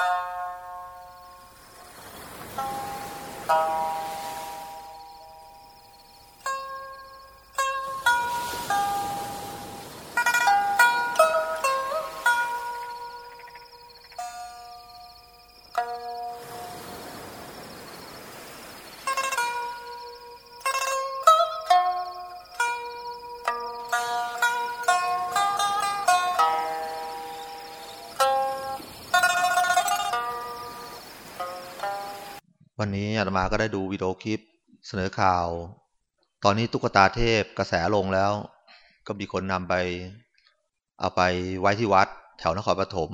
you วันนี้อาตมาก็ได้ดูวิดีโอคลิปเสนอข่าว ตอนนี้ตุ๊กตาเทพกระแสลงแล้ว ก็มีคนนำไป เอาไปไว้ที่วัด แถวนครปฐม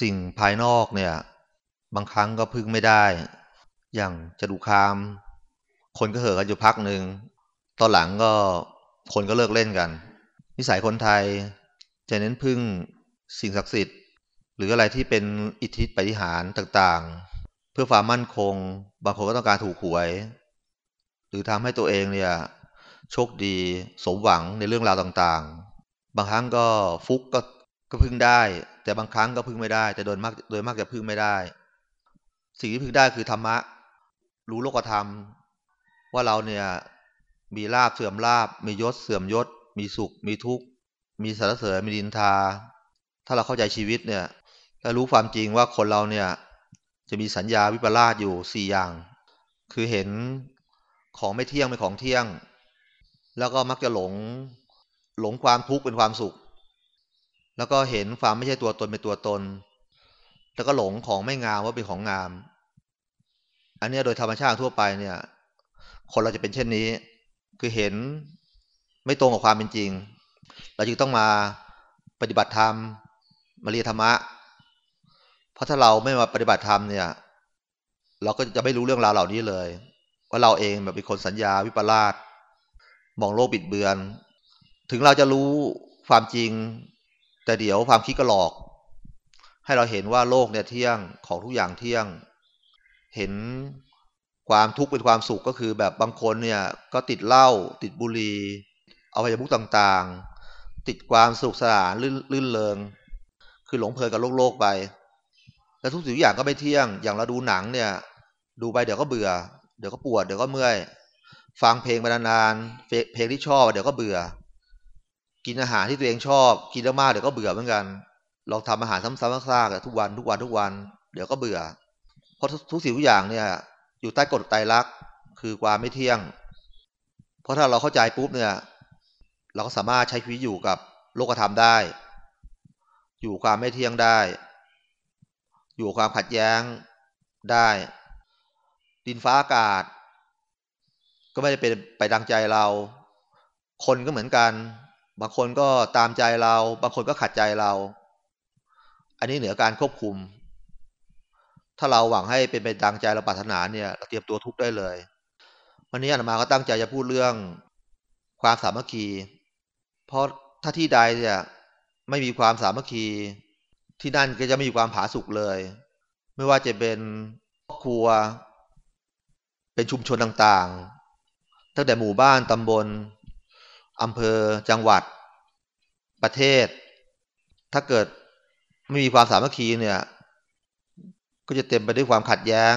สิ่งภายนอกเนี่ย บางครั้งก็พึ่งไม่ได้ อย่างจะดูคาม คนก็เห่อกันอยู่พักหนึ่งตอนหลังก็คนก็เลิกเล่นกันนิสัยคนไทยจะเน้นพึ่งสิ่งศักดิ์สิทธิ์ หรืออะไรที่เป็นอิทธิปฏิหารต่างๆ เพื่อความมั่นคง บางคนก็ต้องการถูกหวย หรือทำให้ตัวเองเนี่ยโชคดีสมหวังในเรื่องราวต่างๆ บางครั้งก็ฟุกก็ก็พึ่งได้ แต่บางครั้งก็พึ่งไม่ได้ แต่โดยมากโดยมากจะพึ่งไม่ได้ สิ่งที่พึ่งได้คือธรรมะ รู้โลกธรรม ว่าเราเนี่ยมีลาบเสื่อมลาบ มียศเสื่อมยศ มีสุข มีทุกข์ มีสารเสริญมีดินทา ถ้าเราเข้าใจชีวิตเนี่ยและรู้ความจริงว่าคนเราเนี่ย จะมีสัญญาวิปลาสอยู่สี่อย่าง คือเห็นของไม่เที่ยงเป็นของเที่ยง แล้วก็มักจะหลงหลงความทุกข์เป็นความสุข แล้วก็เห็นความไม่ใช่ตัวตนเป็นตัวตน แล้วก็หลงของไม่งามว่าเป็นของงาม อันนี้โดยธรรมชาติทั่วไปเนี่ย คนเราจะเป็นเช่นนี้ คือเห็นไม่ตรงกับความเป็นจริง เราจึงต้องมาปฏิบัติธรรมมาเรียนธรรมะ พราะถ้าเราไม่มาปฏิบัติธรรมเนี่ย เราก็จะไม่รู้เรื่องราวเหล่านี้เลย ว่าเราเองแบบเป็นคนสัญญาวิปลาสมองโลกบิดเบือน ถึงเราจะรู้ความจริง แต่เดี๋ยวความคิดก็หลอก ให้เราเห็นว่าโลกเนี่ยเที่ยงของทุกอย่างเที่ยง เห็นความทุกข์เป็นความสุขก็คือแบบบางคนเนี่ยก็ติดเหล้าติดบุหรี่เอาไปบุกต่างๆ ติดความสุขสนานลื่นเริง คือหลงเพลินกับโลกโลกไป แล้วทุกสิ่งอย่างก็ไม่เที่ยง อย่างเราดูหนังเนี่ย ดูไปเดี๋ยวก็เบื่อ เดี๋ยวก็ปวด เดี๋ยวก็เมื่อย ฟังเพลงไปนานๆ เพลงที่ชอบเดี๋ยวก็เบื่อ กินอาหารที่ตัวเองชอบ กินมากเดี๋ยวก็เบื่อเหมือนกัน ลองทำอาหารซ้ำๆซากๆทุกวันทุกวันทุกวัน เดี๋ยวก็เบื่อ เพราะทุกสิ่งทุกอย่างเนี่ย อยู่ใต้กฎไตรลักษณ์คือความไม่เที่ยง เพราะถ้าเราเข้าใจปุ๊บเนี่ย เราก็สามารถใช้ชีวิตอยู่กับโลกธรรมได้ อยู่ความไม่เที่ยงได้ อยู่ความขัดแย้งได้ ดินฟ้าอากาศ ก็ไม่ได้เป็นไปดังใจเรา คนก็เหมือนกัน บางคนก็ตามใจเรา บางคนก็ขัดใจเรา อันนี้เหนือการควบคุม ถ้าเราหวังให้เป็นไปดังใจเราปรารถนาเนี่ยเราเตรียมตัวทุกได้เลย วันนี้อาตมาก็ตั้งใจจะพูดเรื่องความสามัคคี เพราะถ้าที่ใดเนี่ยไม่มีความสามัคคี ที่นั่นก็จะไม่มีความผาสุกเลย ไม่ว่าจะเป็นครอบครัว เป็นชุมชนต่างๆ ตั้งแต่หมู่บ้านตำบลอำเภอจังหวัด ประเทศ ถ้าเกิดไม่มีความสามัคคีเนี่ย ก็จะเต็มไปด้วยความขัดแย้ง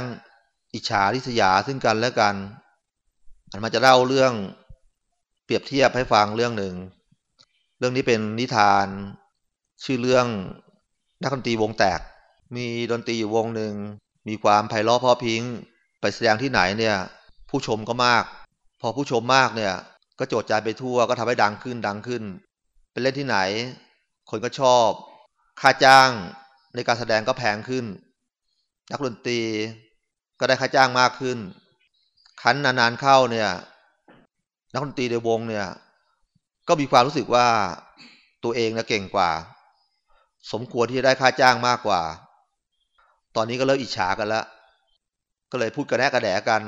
อิจฉาริษยาซึ่งกันและกัน อันมาจะเล่าเรื่องเปรียบเทียบให้ฟังเรื่องหนึ่ง เรื่องนี้เป็นนิทาน ชื่อเรื่อง นักดนตรีวงแตก มีดนตรีอยู่วงหนึ่ง มีความไพเราะเพราะพิงไปแสดงที่ไหนเนี่ย ผู้ชมก็มาก พอผู้ชมมากเนี่ย ก็โจดใจไปทั่วก็ทำให้ดังขึ้นดังขึ้นเป็นเล่นที่ไหน คนก็ชอบ ค่าจ้างในการแสดงก็แพงขึ้น นักดนตรีก็ได้ค่าจ้างมากขึ้น คันนานๆเข้าเนี่ย นักดนตรีในวงเนี่ย ก็มีความรู้สึกว่าตัวเองนะเก่งกว่า สมควรที่จะได้ค่าจ้างมากกว่า ตอนนี้ก็เริ่มอิจฉากันแล้วก็เลยพูดกระแนกกระแดกัน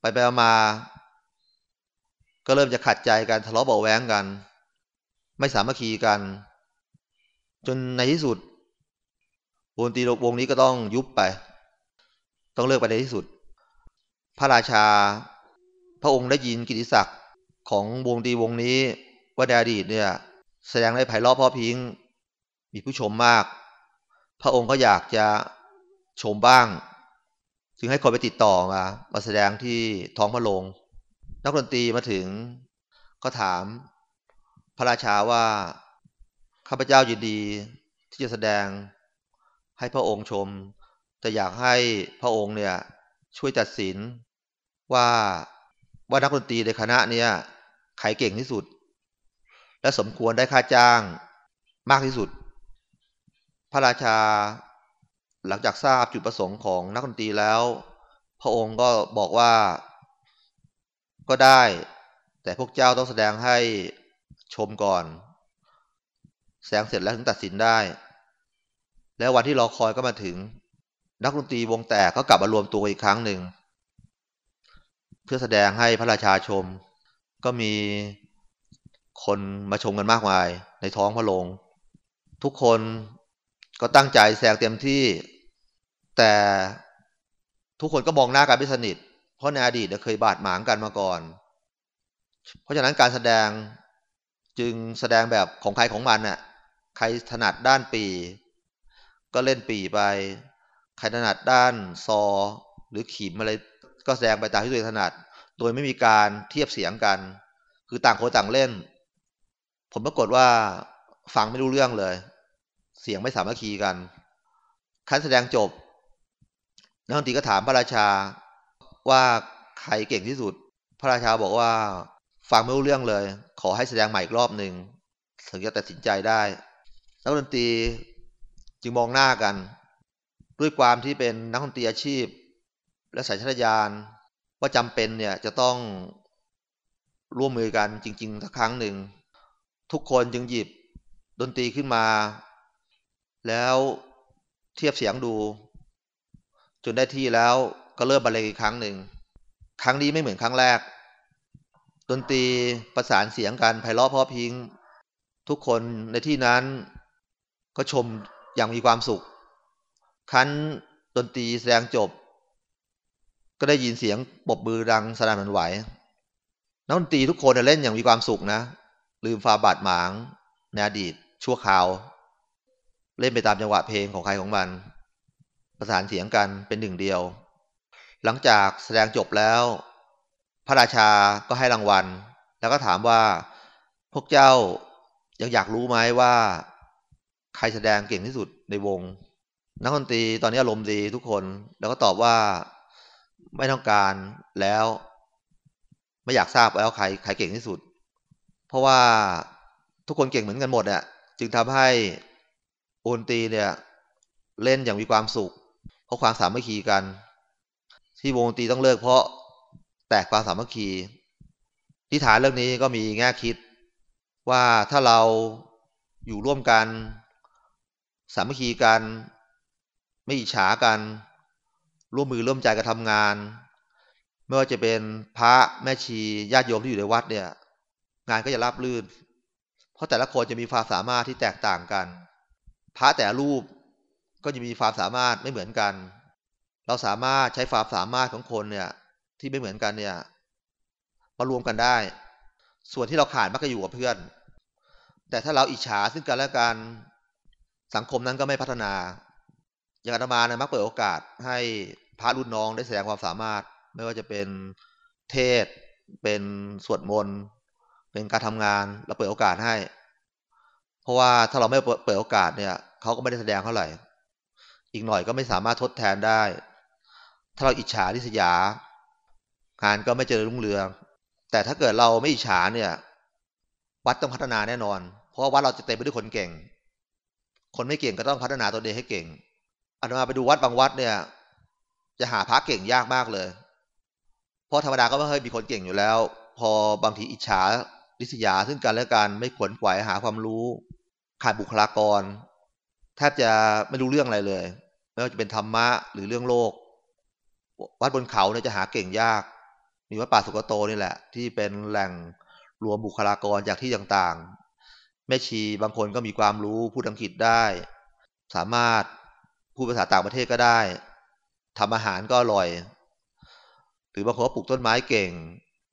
ไปไปมา ก็เริ่มจะขัดใจกันทะเลาะเบาแว้งกัน ไม่สามัคคีกัน จนในที่สุดวงตีวงนี้ก็ต้องยุบไป ต้องเลิกไปในที่สุด พระราชา พระองค์ได้ยินกิติศักดิ์ของวงตีวงนี้ว่าในอดีตเนี่ย แสดงได้ไพเราะพราะพิงมีผู้ชมมาก พระองค์ก็อยากจะชมบ้าง จึงให้คนไปติดต่อมามาแสดงที่ท้องพระโรงนักดนตรีมาถึงก็ถามพระราชาว่าข้าพเจ้ายินดีที่จะแสดงให้พระองค์ชม แต่อยากให้พระองค์เนี่ยช่วยตัดสินว่าว่านักดนตรีในคณะเนี่ยใครเก่งที่สุด และสมควรได้ค่าจ้างมากที่สุด พระราชาหลังจากทราบจุดประสงค์ของนักดนตรีแล้ว พระองค์ก็บอกว่า ก็ได้ แต่พวกเจ้าต้องแสดงให้ชมก่อน แสดงเสร็จแล้วถึงตัดสินได้ แล้ววันที่รอคอยก็มาถึง นักดนตรีวงแตกก็กลับมารวมตัวอีกครั้งหนึ่ง เพื่อแสดงให้พระราชาชม ก็มี คนมาชมกันมากมาย ในท้องพระโรง ทุกคนก็ตั้งใจแสดงเต็มที่ แต่ทุกคนก็มองหน้ากันไม่สนิท เพราะในอดีตเคยบาดหมางกันมาก่อน เพราะฉะนั้นการแสดงจึงแสดงแบบของใครของมันน่ะ ใครถนัดด้านปี ก็เล่นปีไป ใครถนัดด้านซอ หรือขีมอะไรก็แสดงไปตามที่ตัวเองถนัด โดยไม่มีการเทียบเสียงกัน คือต่างคนต่างเล่น ผมปรากฏว่าฟังไม่รู้เรื่องเลย เสียงไม่สามัคคีกัน คันแสดงจบนักดนตรีก็ถามพระราชาว่าใครเก่งที่สุด พระราชาบอกว่าฟังไม่รู้เรื่องเลย ขอให้แสดงใหม่อีกรอบหนึ่งถึงจะตัดสินใจได้นักดนตรีจึงมองหน้ากัน ด้วยความที่เป็นนักดนตรีอาชีพ และสายชาตญาณว่าจำเป็นเนี่ยจะต้องร่วมมือกันจริง ๆสักครั้งหนึ่ง ทุกคนจึงหยิบดนตรีขึ้นมา แล้วเทียบเสียงดู จนได้ที่แล้วก็เริ่มบรรเลงอีกครั้งหนึ่ง ครั้งนี้ไม่เหมือนครั้งแรก ดนตรีประสานเสียงกันไพเราะเพราะพิง ทุกคนในที่นั้นก็ชมอย่างมีความสุข ครั้นดนตรีแสดงจบ ก็ได้ยินเสียงปบมือดังสนั่นหวั่นไหวนักดนตรีทุกคนเล่นอย่างมีความสุขนะ ลืมฟาบาดหมางในอดีตชั่วคราว เล่นไปตามจังหวะเพลงของใครของมัน ประสานเสียงกันเป็นหนึ่งเดียว หลังจากแสดงจบแล้ว พระราชาก็ให้รางวัล แล้วก็ถามว่า พวกเจ้ายังอยากรู้ไหมว่า ใครแสดงเก่งที่สุดในวง นักดนตรีตอนนี้อารมณ์ดีทุกคน แล้วก็ตอบว่าไม่ต้องการแล้ว ไม่อยากทราบแล้วใครใครเก่งที่สุด เพราะว่าทุกคนเก่งเหมือนกันหมดเนี่ยจึงทำให้โอนตีเนี่ยเล่นอย่างมีความสุข เพราะความสามัคคีกัน ที่วงตีต้องเลิกเพราะแตกความสามัคคีนิทานเรื่องนี้ก็มีแง่คิด ว่าถ้าเราอยู่ร่วมกัน สามัคคีกัน ไม่อิจฉากัน ร่วมมือร่วมใจกันทำงาน ไม่ว่าจะเป็นพระแม่ชีญาติโยมที่อยู่ในวัดเนี่ย งานก็จะราบรื่น เพราะแต่ละคนจะมีความสามารถที่แตกต่างกัน พระแต่รูปก็จะมีความสามารถไม่เหมือนกัน เราสามารถใช้ความสามารถของคนเนี่ยที่ไม่เหมือนกันเนี่ยมารวมกันได้ ส่วนที่เราขาดมักจะอยู่กับเพื่อน แต่ถ้าเราอิจฉาซึ่งกันและกันสังคมนั้นก็ไม่พัฒนา อย่างอาตมานะมักเปิดโอกาสให้พระรุ่นน้องได้แสดงความสามารถ ไม่ว่าจะเป็นเทศ เป็นสวดมนต์ เป็นการทำงานเราเปิดโอกาสให้ เพราะว่าถ้าเราไม่เปิดโอกาสเนี่ยเขาก็ไม่ได้แสดงเท่าไหร่ อีกหน่อยก็ไม่สามารถทดแทนได้ ถ้าเราอิจฉาทิษยางานก็ไม่เจริญรุ่งเรือง แต่ถ้าเกิดเราไม่อิจฉาเนี่ย วัดต้องพัฒนาแน่นอน เพราะว่าวัดเราจะเต็มไปด้วยคนเก่ง คนไม่เก่งก็ต้องพัฒนาตัวเองให้เก่งอาตมาไปดูวัดบางวัดเนี่ย จะหาพระเก่งยากมากเลย เพราะธรรมดาก็ไม่เคยมีคนเก่งอยู่แล้ว พอบางทีอิจฉา ริษยาซึ่งกันและกันไม่ขวนขวายหาความรู้ ขาดบุคลากรแทบจะไม่รู้เรื่องอะไรเลย ไม่ว่าจะเป็นธรรมะหรือเรื่องโลก วัดบนเขาเนี่ยจะหาเก่งยาก มีวัดป่าสุกโตนี่แหละ ที่เป็นแหล่งรวมบุคลากรจากที่ต่างๆ แม่ชีบางคนก็มีความรู้พูดอังกฤษได้ สามารถพูดภาษาต่างประเทศก็ได้ทำอาหารก็อร่อย หรือบางคนก็ปลูกต้นไม้เก่ง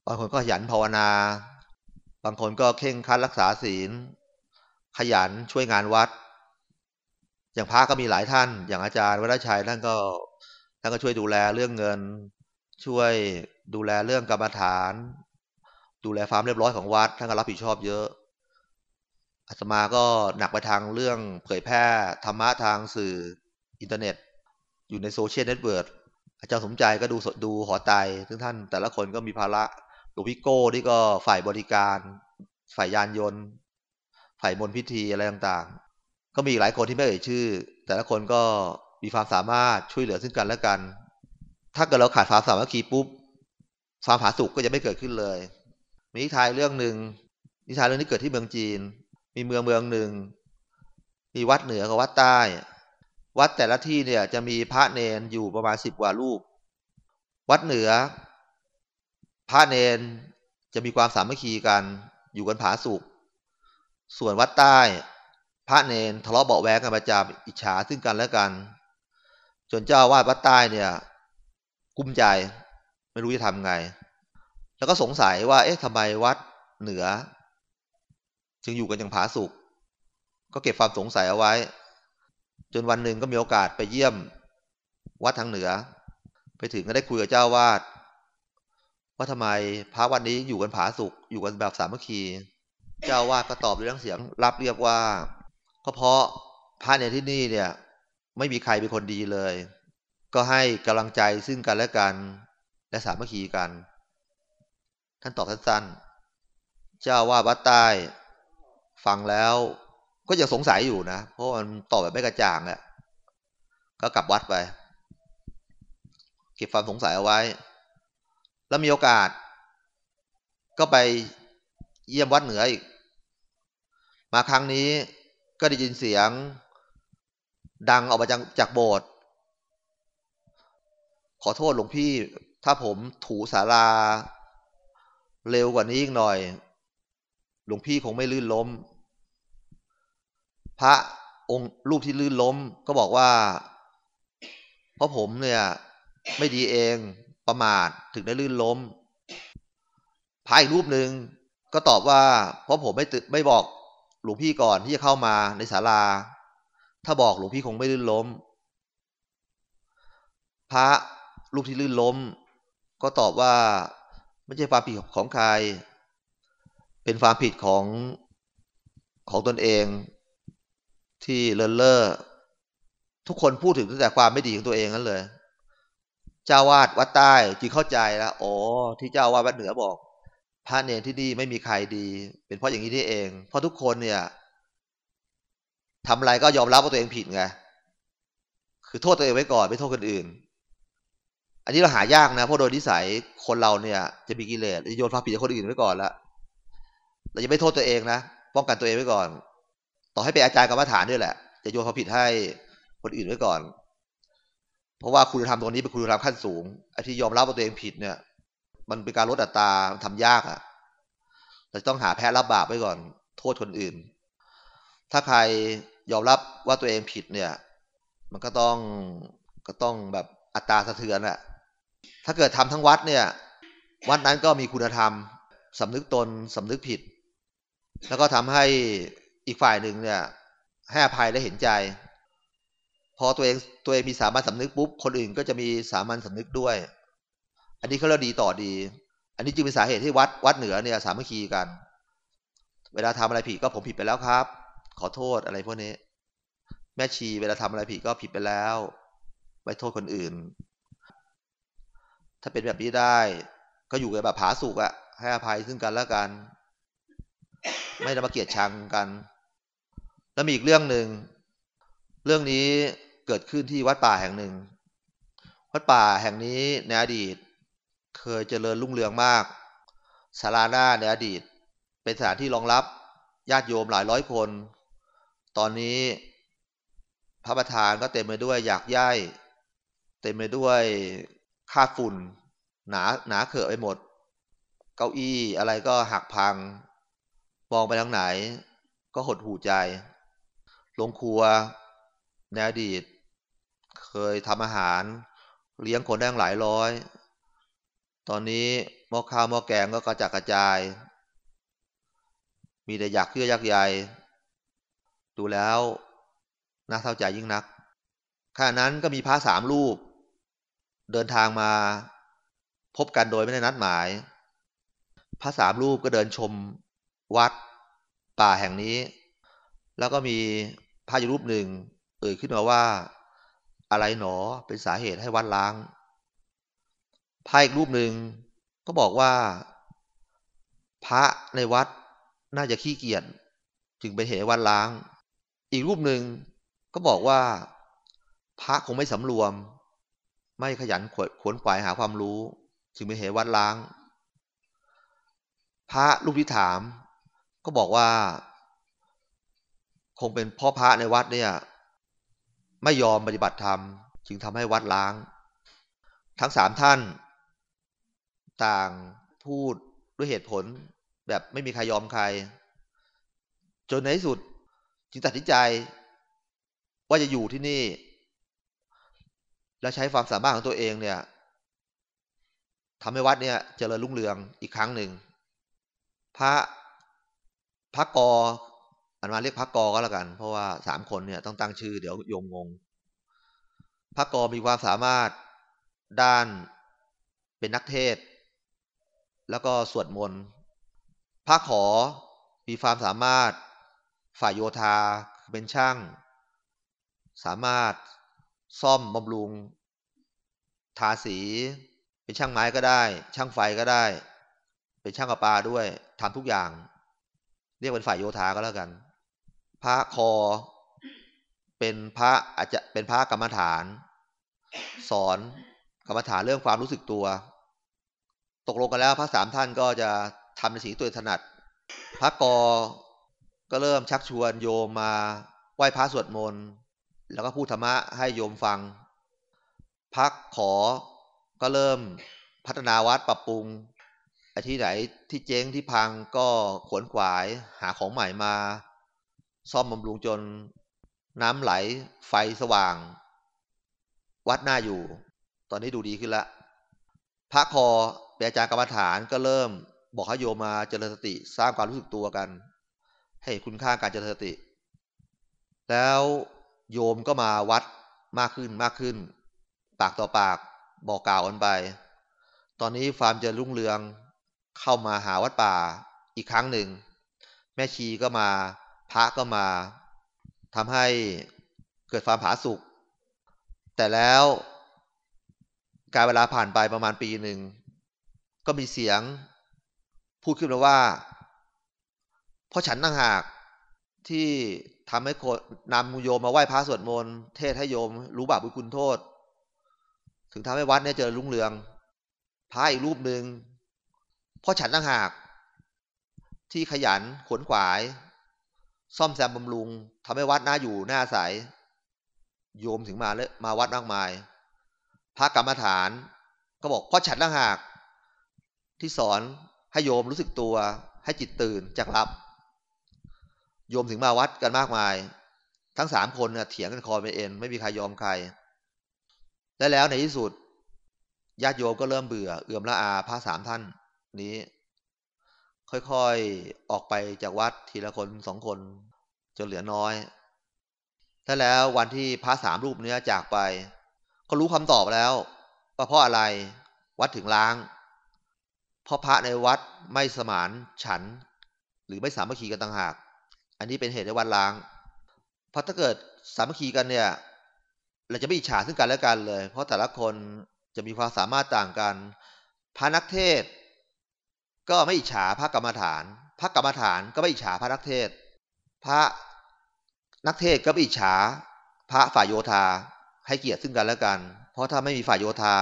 บางคนก็ขยันภาวนา บางคนก็เข่งคัดรักษาศีล ขยันช่วยงานวัด อย่างพระก็มีหลายท่าน อย่างอาจารย์วัชชัยท่านก็ท่านก็ช่วยดูแลเรื่องเงิน ช่วยดูแลเรื่องกรรมฐาน ดูแลความเรียบร้อยของวัดท่านก็รับผิดชอบเยอะอาตมาก็หนักไปทางเรื่องเผยแพร่ธรรมะทางสื่ออินเทอร์เน็ต อยู่ใน social network อาจารย์สมใจก็ดูดูหอไตรซึ่งท่านแต่ละคนก็มีภาระ หลวงพี่โก้ที่ก็ฝ่ายบริการ ฝ่ายยานยนต์ ฝ่ายมนต์พิธีอะไรต่างๆ ก็มีหลายคนที่ไม่เอ่ยชื่อ แต่ละคนก็มีความสามารถช่วยเหลือซึ่งกันและกัน ถ้าเกิดเราขาดความสามัคคีปุ๊บความผาสุกก็จะไม่เกิดขึ้นเลย มีนิทายเรื่องหนึ่งนิทายเรื่องนี้เกิดที่เมืองจีน มีเมืองเมืองหนึ่ง มีวัดเหนือกับวัดใต้ วัดแต่ละที่เนี่ยจะมีพระเนนอยู่ประมาณสิบกว่ารูป วัดเหนือ พระเนนจะมีความสามัคคีกันอยู่กันผาสุกส่วนวัดใต้ พระเนนทะเลาะเบาแวงกันประจำอิจฉาซึ่งกันและกัน จนเจ้าวาดวัดใต้เนี่ย กุ้มใจไม่รู้จะทำไง แล้วก็สงสัยว่า เอ๊ะทำไมวัดเหนือ จึงอยู่กันอย่างผาสุกก็เก็บความสงสัยเอาไว้ จนวันหนึ่งก็มีโอกาสไปเยี่ยมวัดทางเหนือ ไปถึงก็ได้คุยกับเจ้าวาด ว่าทำไมพระวันนี้อยู่กันผาสุกอยู่กันแบบสามัคคี เจ้าวาดก็ตอบด้วยเสียงรับเรียกว่า ก็เพราะพระในที่นี่เนี่ย ไม่มีใครเป็นคนดีเลย ก็ให้กำลังใจซึ่งกันและกัน และสามัคคีกัน ท่านตอบสั้นๆ เจ้าว่าวัดใต้ ฟังแล้ว ก็ยังสงสัยอยู่นะ เพราะมันตอบแบบไม่กระจ่างแหละก็กลับวัดไป เก็บความสงสัยเอาไว้ แล้วมีโอกาส ก็ไปเยี่ยมวัดเหนืออีก มาครั้งนี้ก็ได้ยินเสียง ดังออกมาจากจากโบสถ์ขอโทษหลวงพี่ ถ้าผมถูสาราเร็วกว่านี้อีกหน่อย หลวงพี่คงไม่ลื่นล้ม พระองค์รูปที่ลื่นล้ม ก็บอกว่า เพราะผมเนี่ย ไม่ดีเอง ประมาทถึงได้ลื่นล้มพระอีกรูปหนึ่งก็ตอบว่า เพราะผมไม่ตึไม่บอกหลวงพี่ก่อนที่จะเข้ามาในศาลา ถ้าบอกหลวงพี่คงไม่ลื่นล้ม พระรูปที่ลื่นล้ม ก็ตอบว่าไม่ใช่ความผิดของใคร เป็นความผิดของของตนเอง ที่เลินเล่อทุกคนพูดถึงตั้งแต่ความไม่ดีของตัวเองนั่นเลย เจ้าวาดวัดใต้จึงเข้าใจแล้วอ๋อที่เจ้าวาดวัดเหนือบอกพระเนรที่นี่ไม่มีใครดี เป็นเพราะอย่างนี้นี่เอง เพราะทุกคนเนี่ยทำอะไรก็ยอมรับว่าตัวเองผิดไงคือโทษตัวเองไว้ก่อนไม่โทษคนอื่น อันนี้เราหายากนะเพราะโดยนิสัยคนเราเนี่ย จะมีกิเลสโยนความผิดให้คนอื่นไว้ก่อนละเราจะไม่โทษตัวเองนะป้องกันตัวเองไว้ก่อน ต่อให้เป็นอาจารย์กรรมฐานด้วยแหละ จะโยนความผิดให้คนอื่นไว้ก่อน เพราะว่าคุณธรรมตรงนี้เป็นคุณธรรมขั้นสูงไอ้ที่ยอมรับว่าตัวเองผิดเนี่ย มันเป็นการลดอัตราทำยากอะ่ะเราต้องหาแพ้รับบาปไว้ก่อน โทษคนอื่น ถ้าใครยอมรับว่าตัวเองผิดเนี่ย มันก็ต้องก็ต้องแบบอัตราสะเทือนอะถ้าเกิดทำทั้งวัดเนี่ย วัดนั้นก็มีคุณธรรมสำนึกตนสำนึกผิด แล้วก็ทำให้อีกฝ่ายหนึ่งเนี่ยให้อภัยและเห็นใจ พอตัวเองตัวเองมีสามัญสำนึกปุ๊บคนอื่นก็จะมีสามัญสำนึกด้วย อันนี้เขาเรียกดีต่อดี อันนี้จึงเป็นสาเหตุที่วัดวัดเหนือเนี่ยสามัคคีกัน เวลาทำอะไรผิดก็ผมผิดไปแล้วครับ ขอโทษอะไรพวกนี้ แม่ชีเวลาทำอะไรผิดก็ผิดไปแล้วไม่โทษคนอื่น ถ้าเป็นแบบนี้ได้ ก็อยู่กันแบบผาสุกอะให้อภัยซึ่งกันและกัน ไม่ได้มาเกลียดชังกัน แล้วมีอีกเรื่องหนึ่งเรื่องนี้ เกิดขึ้นที่วัดป่าแห่งหนึ่ง วัดป่าแห่งนี้ในอดีต เคยเจริญรุ่งเรืองมากศาลาหน้าในอดีต เป็นสถานที่รองรับญาติโยมหลายร้อยคน ตอนนี้พระประธานก็เต็มไปด้วยอยากย่ายเต็มไปด้วยค่าฝุ่น หนาหนาเขอะไปหมด เก้าอี้อะไรก็หักพัง มองไปทางไหน ก็หดหูใจโรงครัวในอดีต เคยทำอาหาร เลี้ยงคนได้หลายร้อย ตอนนี้หม้อข้าวหม้อแกงก็กระจัดกระจาย มีแต่อยากเยื่อยักใหญ่ดูแล้วน่าเศร้าใจยิ่งนักขณะนั้นก็มีพระสามรูป เดินทางมา พบกันโดยไม่ได้นัดหมาย พระสามรูปก็เดินชมวัดป่าแห่งนี้ แล้วก็มีพระอยู่รูปหนึ่ง เอ่ยขึ้นมาว่า อะไรหนอเป็นสาเหตุให้วัดล้างพระอีกรูปหนึ่งก็บอกว่า พระในวัดน่าจะขี้เกียจจึงเป็นเหตุวัดล้าง อีกรูปหนึ่งก็บอกว่า พระคงไม่สำรวม ไม่ขยันขวนขวายหาความรู้ จึงเป็นเหตุวัดล้าง พระลูกที่ถาม ก็บอกว่า คงเป็นพ่อพระในวัดเนี่ย ไม่ยอมปฏิบัติธรรม จึงทำให้วัดล้าง ทั้งสามท่าน ต่างพูดด้วยเหตุผล แบบไม่มีใครยอมใคร จนในที่สุด จึงตัดสินใจ ว่าจะอยู่ที่นี่ และใช้ความสามารถของตัวเองเนี่ยทำให้วัดเนี่ยเจริญรุ่งเรืองอีกครั้งหนึ่ง พระพระกอ นมาเรียกพระกอก็แล้วกัน เพราะว่าสามคนเนี่ยต้องตั้งชื่อเดี๋ยวโยมงงพระกอมีความสามารถด้านเป็นนักเทศ แล้วก็สวดมนต์พระขอมีความสามารถฝ่ายโยธาเป็นช่าง สามารถซ่อมบำรุง ทาสี เป็นช่างไม้ก็ได้ ช่างไฟก็ได้ เป็นช่างกระปาด้วยทำทุกอย่าง เรียกเป็นฝ่ายโยธาก็แล้วกัน พระคอ เป็นพระอาจจะเป็นพระกรรมฐาน สอนกรรมฐานเรื่องความรู้สึกตัว ตกลงกันแล้วพระสามท่านก็จะทำในสิ่งตัวถนัด พระกอก็เริ่มชักชวนโยมมาไหว้พระสวดมนต์แล้วก็พูดธรรมะให้โยมฟัง พักขอก็เริ่มพัฒนาวัดปรับปรุงไอ้ที่ไหนที่เจ๊งที่พังก็ขวนขวายหาของใหม่มา ซ่อมบำรุงจนน้ำไหลไฟสว่าง วัดหน้าอยู่ ตอนนี้ดูดีขึ้นละ พระคอเป็นอาจารย์กรรมฐานก็เริ่มบอกให้โยมมาเจริญสติสร้างความรู้สึกตัวกัน ให้คุณค่าการเจริญสติ แล้วโยมก็มาวัดมากขึ้นมากขึ้น ปากต่อปากบอกกล่าวกันไป ตอนนี้ความจริญรุ่งเรืองเข้ามาหาวัดป่าอีกครั้งหนึ่ง แม่ชีก็มา พระก็มาทำให้เกิดความผาสุกแต่แล้วการเวลาผ่านไปประมาณปีหนึ่ง ก็มีเสียงพูดขึ้นมาว่า เพราะฉันต่างหากที่ทำให้คนนำโยมมาไหว้พระสวดมนต์เทศให้โยมรู้บาปบุญคุณโทษ ถึงทำให้วัดเนี่ยเจอรุ่งเรือง พระอีกรูปหนึ่งเพราะฉันต่างหาก ที่ขยันขวนขวาย ซ่อมแซมบำรุงทำให้วัดน่าอยู่น่าใสโยมถึงมาเลยมาวัดมากมาย พระกรรมฐานก็บอกเพราะฉันต่างหาก ที่สอนให้โยมรู้สึกตัว ให้จิตตื่นจากหลับ โยมถึงมาวัดกันมากมาย ทั้งสามคนเนี่ยเถียงกันคอไปเอ็นไม่มีใครยอมใคร และแล้วในที่สุดญาติโยมก็เริ่มเบื่อเอื่อมละอาพระสามท่านนี้ ค่อยๆ ออกไปจากวัดทีละคนสองคน จนเหลือน้อยและแล้ววันที่พระสามรูปเนี้จากไป ก็รู้คำตอบแล้ว ว่าเพราะอะไรวัดถึงล้าง เพราะพระในวัดไม่สมานฉัน หรือไม่สามัคคีกันต่างหาก อันนี้เป็นเหตุในวัดล้าง เพราะถ้าเกิดสามัคคีกันเนี่ย เราจะไม่อิจฉาซึ่งกันและกันเลย เพราะแต่ละคนจะมีความสามารถต่างกันพระนักเทศ ก็ไม่อิจฉาพระกรรมฐาน พระกรรมฐานก็ไม่อิจฉาพระนักเทศ พระนักเทศก็ไม่อิจฉาพระฝ่ายโยธาให้เกียรติซึ่งกันและกัน เพราะถ้าไม่มีฝ่ายโยธา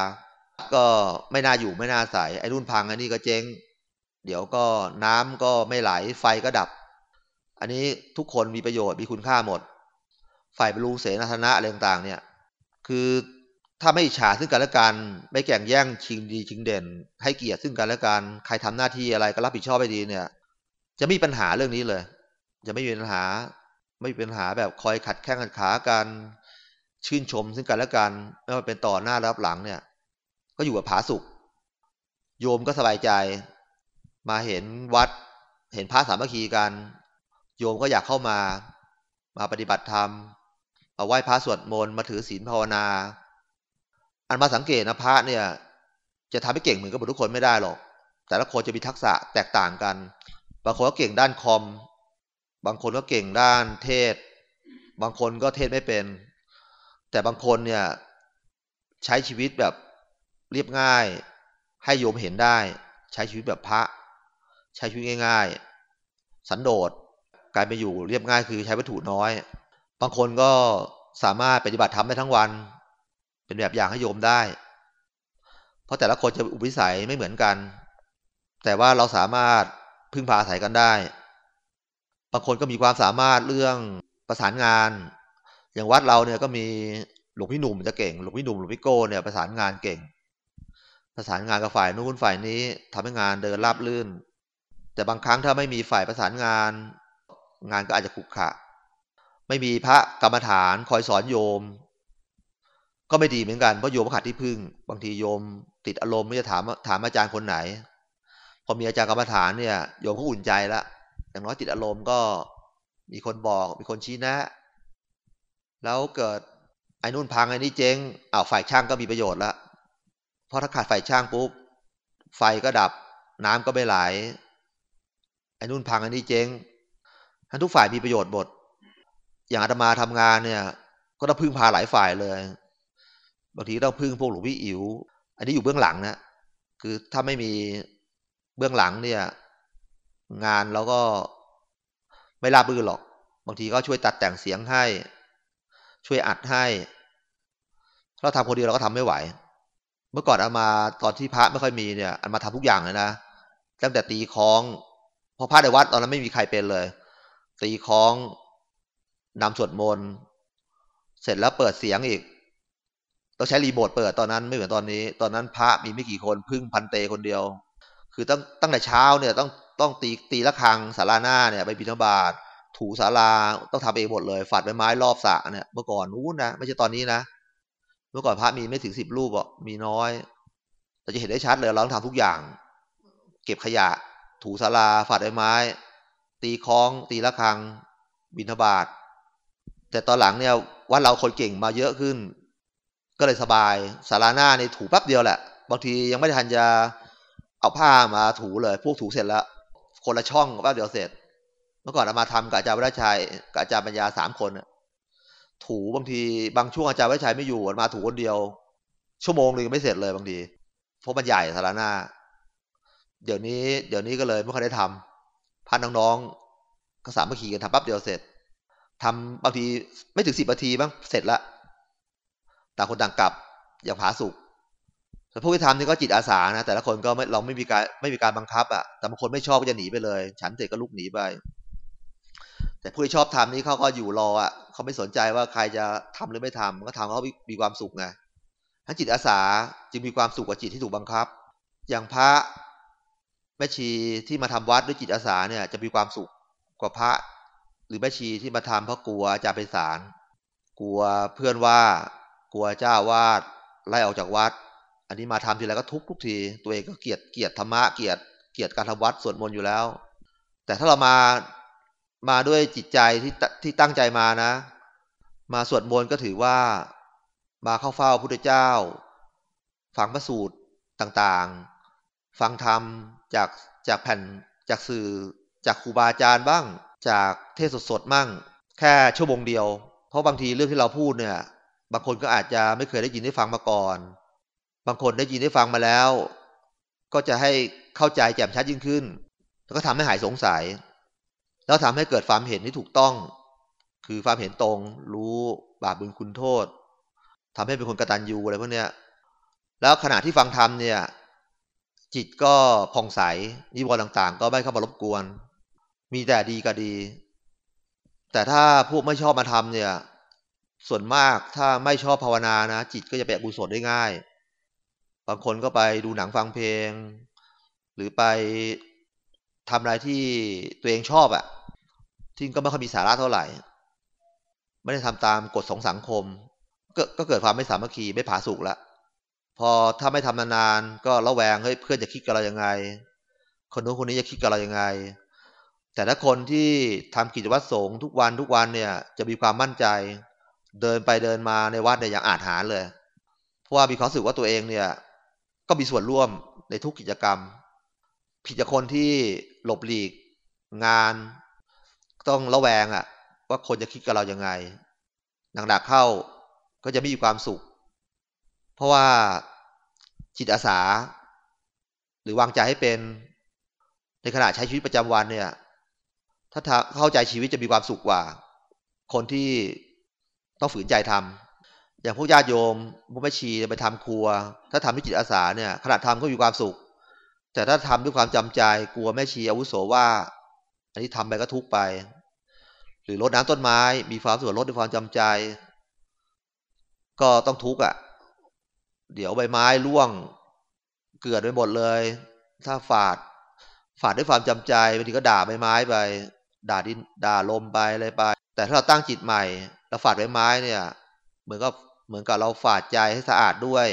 ก็ไม่น่าอยู่ไม่น่าใสไอ้รุ่นพังอันนี้ก็เจ๊ง เดี๋ยวก็น้ำก็ไม่ไหลไฟก็ดับ อันนี้ทุกคนมีประโยชน์มีคุณค่าหมด ฝ่ายบรรลุเสนาธนะอะไรต่างๆเนี่ย คือ ถ้าไม่ฉาซึ่งกันและกัน ไม่แข่งแย่งชิงดีชิงเด่น ให้เกียรติซึ่งกันและกัน ใครทำหน้าที่อะไรก็รับผิดชอบไปดีเนี่ย จะไม่มีปัญหาเรื่องนี้เลย จะไม่มีปัญหา ไม่มีปัญหาแบบคอยขัดแข้งขัดขากัน ชื่นชมซึ่งกันและกัน ไม่ว่าเป็นต่อหน้ารับหลังเนี่ย ก็อยู่กับผาสุกโยมก็สบายใจ มาเห็นวัด เห็นพระสามัคคีกัน โยมก็อยากเข้ามา มาปฏิบัติธรรมเอาไหว้พระสวดมนต์ มาถือศีลภาวนา อันมาสังเกตนะพระเนี่ย จะทำให้เก่งเหมือนกับทุกคนไม่ได้หรอก แต่ละคนจะมีทักษะแตกต่างกัน บางคนก็เก่งด้านคอม บางคนก็เก่งด้านเทศ บางคนก็เทศไม่เป็น แต่บางคนเนี่ย ใช้ชีวิตแบบเรียบง่าย ให้โยมเห็นได้ ใช้ชีวิตแบบพระ ใช้ชีวิตง่าย ๆ สันโดษกลายไปอยู่เรียบง่ายคือใช้วัตถุน้อย บางคนก็สามารถปฏิบัติธรรมได้ทั้งวัน เป็นแบบอย่างให้โยมได้ เพราะแต่ละคนจะอุปนิสัยไม่เหมือนกัน แต่ว่าเราสามารถพึ่งพาอาศัยกันได้บางคนก็มีความสามารถเรื่องประสานงาน อย่างวัดเราเนี่ยก็มีหลวงพี่หนุ่มจะเก่งหลวงพี่หนุ่มหลวงพี่โก้เนี่ยประสานงานเก่ง ประสานงานกับฝ่ายนู้นฝ่ายนี้ทำให้งานเดินราบลื่น แต่บางครั้งถ้าไม่มีฝ่ายประสานงาน งานก็อาจจะขุกขะ ไม่มีพระกรรมฐานคอยสอนโยม ก็ไม่ดีเหมือนกันเพราะโยมขาดที่พึ่ง บางทีโยมติดอารมณ์ไม่จะถามถามอาจารย์คนไหน พอมีอาจารย์กรรมฐานเนี่ยโยมก็อุ่นใจแล้วอย่างน้อยติดอารมณ์ก็มีคนบอกมีคนชี้แนะ แล้วเกิดไอ้นู่นพังไอ้นี่เจ๊งอ้าวฝ่ายช่างก็มีประโยชน์ละเพราะถ้าขาดฝ่ายช่างปุ๊บไฟก็ดับ น้ำก็ไม่ไหลไอ้นู่นพังไอ้นี่เจ๊งทั้งทุกฝ่ายมีประโยชน์หมดอย่างอาตมาทำงานเนี่ย ก็ต้องพึ่งพาหลายฝ่ายเลย บางทีต้องพึ่งพวกหลวงพี่อิ๋วอันนี้อยู่เบื้องหลังนะคือถ้าไม่มีเบื้องหลังเนี่ย งานเราก็ไม่ราบรื่นหรอก บางทีก็ช่วยตัดแต่งเสียงให้ ช่วยอัดให้ เราทำคนเดียวเราก็ทำไม่ไหว เมื่อก่อนอามาตอนที่พระไม่ค่อยมีเนี่ยอันมาทำทุกอย่างเลยนะตั้งแต่ตีคล้องพอพระในวัดตอนนั้นไม่มีใครเป็นเลย ตีคล้องนำสวดมนต์เสร็จแล้วเปิดเสียงอีก ต้องใช้รีโมทเปิดตอนนั้นไม่เหมือนตอนนี้ ตอนนั้นพระมีไม่กี่คนพึ่งพันเตคนเดียว คือตั้งตั้งแต่เช้าเนี่ยต้องต้องตีตีละครังสาราหน้าเนี่ยไปบิณฑบาตถูสาราต้องทำเองหมดเลยฝัดใบไม้รอบสระเนี่ยเมื่อก่อนนู้นนะไม่ใช่ตอนนี้นะ เมื่อก่อนพระมีไม่ถึงสิบรูปอะมีน้อยเราจะเห็นได้ชัดเลยเราต้องทำทุกอย่าง เก็บขยะ ถูสาราฝัดใบไม้ ตีคล้อง ตีละครังบิณฑบาตแต่ตอนหลังเนี่ยวัดเราคนเก่งมาเยอะขึ้น ก็เลยสบายสาราหน้าในถูแป๊บเดียวแหละ บางทียังไม่ทันจะเอาผ้ามาถูเลย พวกถูเสร็จแล้ว คนละช่องแป๊บเดียวเสร็จ เมื่อก่อนเอามาทำกับอาจารย์วิรชัยกับอาจารย์ปัญญาสามคนถูบางทีบางช่วงอาจารย์วิรชัยไม่อยู่มาถูคนเดียว ชั่วโมงหนึ่งไม่เสร็จเลยบางทีเพราะมันใหญ่สาราหน้า เดี๋ยวนี้ เดี๋ยวนี้ก็เลยไม่ค่อยได้ทำพันน้องๆก็สามารถขี่กันทำแป๊บเดียวเสร็จทำบางทีไม่ถึงสิบนาทีบ้างเสร็จละ ต่างคนต่างกลับอย่างผาสุกแต่ผู้ที่ทำนี่ก็จิตอาสานะแต่ละคนก็ไม่เราไม่มีการไม่มีการบังคับอะแต่บางคนไม่ชอบก็จะหนีไปเลย ฉันเสร็จก็ลุกหนีไป แต่ผู้ที่ชอบทำนี่เขาก็อยู่รออะเขาไม่สนใจว่าใครจะทำหรือไม่ทำก็ทำเขามีความสุขไงทั้งจิตอาสาจึงมีความสุขกว่าจิตที่ถูกบังคับ อย่างพระแม่ชีที่มาทำวัดด้วยจิตอาสาเนี่ย จะมีความสุขกว่าพระ หรือแม่ชีที่มาทำเพราะกลัวอาจารย์ไปศาลกลัวเพื่อนว่า ลัวเจ้าวาดไล่ออกจากวัด อันนี้มาทำทีไรก็ทุกทุกที ตัวเองก็เกลียดเกลียดธรรมะเกลียดเกลียดการทำวัดสวดมนต์อยู่แล้ว แต่ถ้าเรามามาด้วยจิตใจที่ที่ตั้งใจมานะ มาสวดมนต์ก็ถือว่ามาเข้าเฝ้าพระพุทธเจ้า ฟังพระสูตรต่างๆ ฟังธรรมจากจากแผ่นจากสื่อจากครูบาอาจารย์บ้าง จากเทศสดๆมั่ง แค่ชั่วโมงเดียว เพราะบางทีเรื่องที่เราพูดเนี่ย บางคนก็อาจจะไม่เคยได้ยินได้ฟังมาก่อน บางคนได้ยินได้ฟังมาแล้ว ก็จะให้เข้าใจแจ่มชัดยิ่งขึ้น แล้วก็ทำให้หายสงสัย แล้วทำให้เกิดความเห็นที่ถูกต้อง คือความเห็นตรง รู้บาปบุญคุณโทษทำให้เป็นคนกระตันยูอะไรพวกเนี้ย แล้วขณะที่ฟังธรรมเนี่ย จิตก็ผ่องใส นิวรณ์ต่างๆ ก็ไม่เข้ามารบกวน มีแต่ดีก็ดี แต่ถ้าพวกไม่ชอบมาทำเนี่ย ส่วนมากถ้าไม่ชอบภาวนานะ จิตก็จะไปอกุศลได้ง่าย บางคนก็ไปดูหนังฟังเพลง หรือไปทำอะไรที่ตัวเองชอบอะที่ก็ไม่ค่อยมีสาระเท่าไหร่ ไม่ได้ทำตามกฎของสังคมก็ก็เกิดความไม่สามัคคีไม่ผาสุกละพอถ้าไม่ทำนานๆก็ระแวงเฮ้ยเพื่อนจะคิดกับเรายังไง คนนู้นคนนี้จะคิดกับเรายังไง แต่ถ้าคนที่ทำกิจวัตรสงฆ์ทุกวันทุกวันเนี่ย จะมีความมั่นใจ เดินไปเดินมาในวัดเนี่ยอย่างอาจหารเลย เพราะว่ามีความรู้สึกว่าตัวเองเนี่ย ก็มีส่วนร่วมในทุกกิจกรรม ผิดจากคนที่หลบหลีกงาน ต้องระแวงอะว่าคนจะคิดกับเรายังไงหนักๆเข้าก็จะไม่มีความสุข เพราะว่าจิตอาสา หรือวางใจให้เป็นในขณะใช้ชีวิตประจำวันเนี่ย ถ้าเข้าใจชีวิตจะมีความสุขกว่า คนที่ ต้องฝืนใจทำอย่างพวกญาติโยมพวกแม่ชีไปทำครัว ถ้าทำด้วยจิตอาสาเนี่ยขณะทำก็มีความสุข แต่ถ้าทำด้วยความจำใจกลัวแม่ชีอาวุโสว่า อันนี้ทำไปก็ทุกไป หรือรดน้ำต้นไม้มีความสุขรดด้วยความจำใจ ก็ต้องทุกข์อะ เดี๋ยวใบไม้ร่วงเกิดไปหมดเลย ถ้าฝาดฝาดด้วยความจำใจบางทีก็ด่าใบไม้ไป ด่าดินด่าลมไปอะไรไป แต่ถ้าเราตั้งจิตใหม่ เราฝาดใบไม้เนี่ย เหมือนกับเหมือนกับเราฝาดใจให้สะอาดด้วย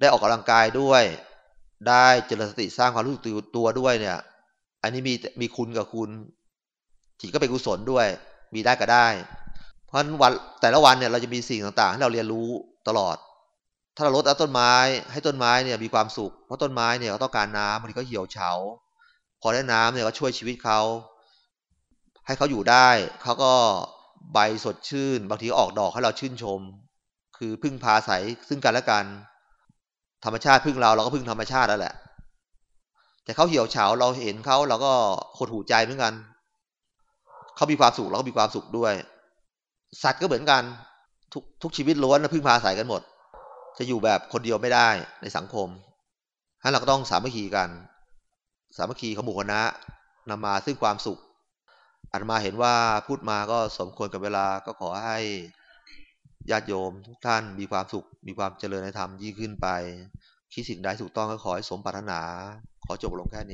ได้ออกกำลังกายด้วย ได้เจริญสติสร้างความรู้สึกตัวด้วยเนี่ย อันนี้มีมีคุณกับคุณจิตก็เป็นกุศลด้วย มีได้ก็ได้ เพราะวันแต่ละวันเนี่ยเราจะมีสิ่งต่างๆให้เราเรียนรู้ตลอด ถ้าเราลดต้นไม้ ให้ต้นไม้เนี่ยมีความสุข เพราะต้นไม้เนี่ยเขาต้องการน้ำมันก็เหี่ยวเฉา พอได้น้ำเนี่ยก็ช่วยชีวิตเขาให้เขาอยู่ได้เขาก็ ใบสดชื่น บางทีออกดอกให้เราชื่นชม คือพึ่งพาใสซึ่งกันและกัน ธรรมชาติพึ่งเราเราก็พึ่งธรรมชาติแล้วแหละ แต่เขาเหี่ยวเฉาเราเห็นเขาเราก็หดหูใจเหมือนกัน เขามีความสุขเราก็มีความสุขด้วย สัตว์ก็เหมือนกัน ทุกทุกชีวิตล้วนพึ่งพาใสกันหมด จะอยู่แบบคนเดียวไม่ได้ในสังคมฉะนั้นเราก็ต้องสามัคคีกัน สามัคคีของหมู่คณะนำมาซึ่งความสุข อาตมาเห็นว่าพูดมาก็สมควรกับเวลาก็ขอให้ญาติโยมทุกท่านมีความสุขมีความเจริญในธรรมยิ่งขึ้นไปคิดสิ่งใดถูกต้องก็ขอให้สมปรารถนา ขอจบลงแค่นี้